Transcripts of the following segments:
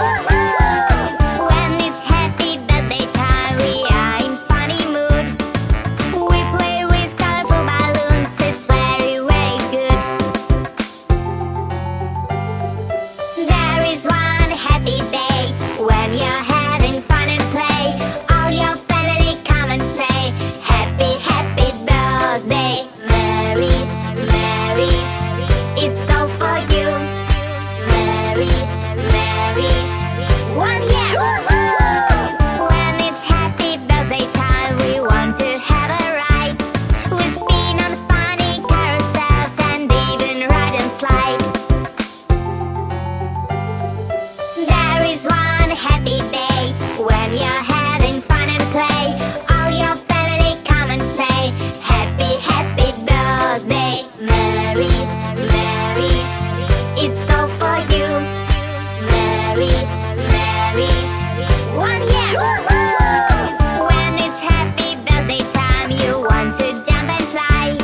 Sure. Mary, Mary, it's all for you. Mary, Mary, one year. When it's happy birthday time, you want to jump and fly.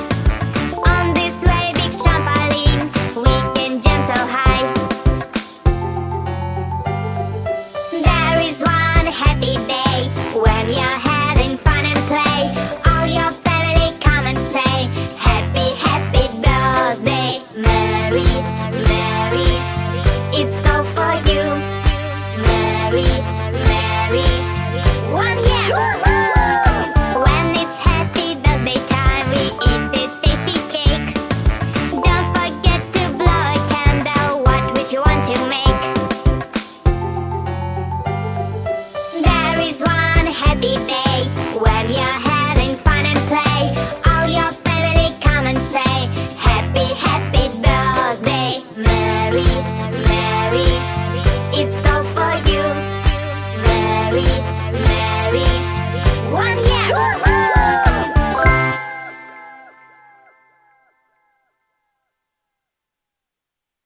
On this very big trampoline, we can jump so high. There is one happy day when you. We.